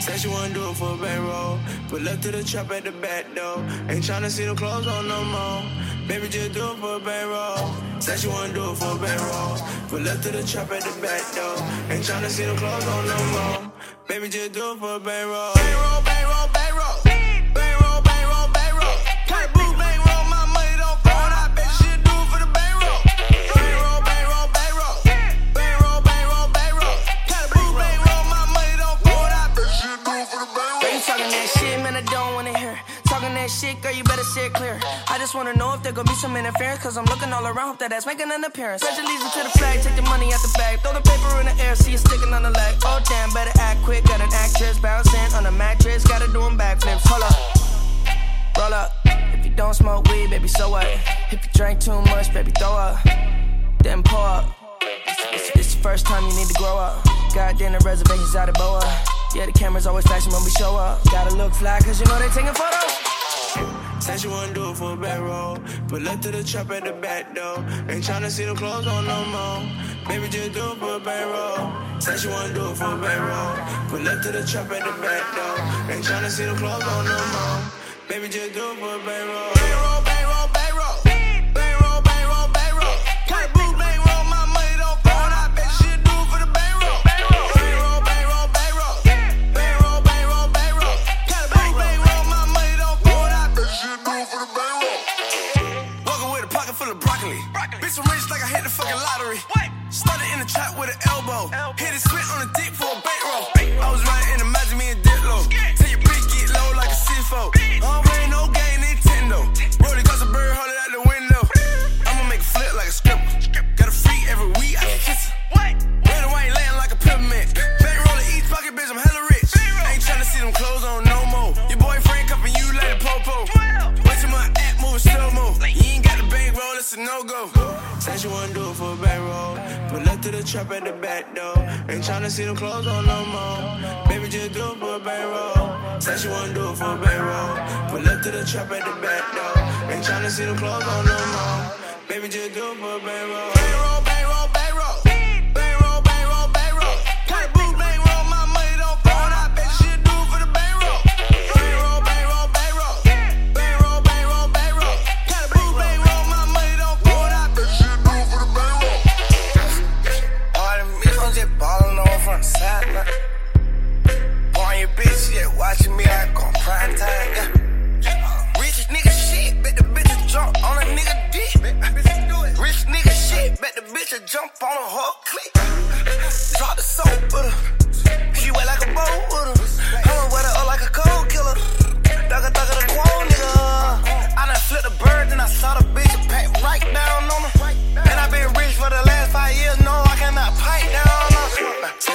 Said she wanna do it for a bankroll. But left to the trap at the back door. Ain't tryna see the clothes on no more. Baby, just do it for a bankroll. Said she wanna do it for a bankroll. But left to the trap at the back door. Ain't tryna see the clothes on no more. Baby, just do it for a. Bankroll, bankroll, bankroll. Talking that shit, girl, you better say it clear. I just wanna know if there gonna be some interference, cause I'm looking all around, hope that ass making an appearance. Pledge allegiance to the flag, take the money out the bag, throw the paper in the air, see it sticking on the leg. Oh damn, better act quick, got an actress bouncing on a mattress, gotta do do 'em backflips. Hold up, roll up. If you don't smoke weed, baby, so what? If you drink too much, baby, throw up, then pour up. It's, it's the first time you need to grow up. Goddamn, the reservations out of Boa. Yeah, the cameras always flashing when we show up. Gotta look fly, cause you know they taking photos. Said she wanna do it for a bankroll. But left to the trap at the back door. Ain't tryna see the clothes on no more. Baby, just do it for a bankroll. Said she wanna do it for a bankroll. But left to the trap at the back door. Ain't tryna see the clothes on no more. Baby, just do it for a bankroll. Bankroll, broccoli. Bitch, I'm rich like I hit the fucking lottery. Started in the trap with an elbow. Hit it split on the no go. Said she wanna do it for a bankroll. But left to the trap at the back door. Ain't tryna see them clothes on no more. Baby, just do it for a bankroll. Said she wanna do it for a bankroll. But left to the trap at the back door. Ain't tryna see them clothes on no more. Baby, just do it for a bankroll.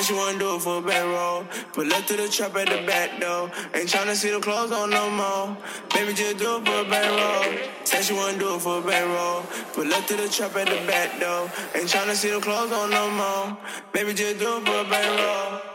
She wanna do it for a bankroll. But left to the trap at the back door. Ain't tryna see the clothes on no more. Baby, just do it for a bankroll. Said she wanna do it for a bankroll. But left to the trap at the back door. Ain't tryna see the clothes on no more. Baby, just do it for a bankroll.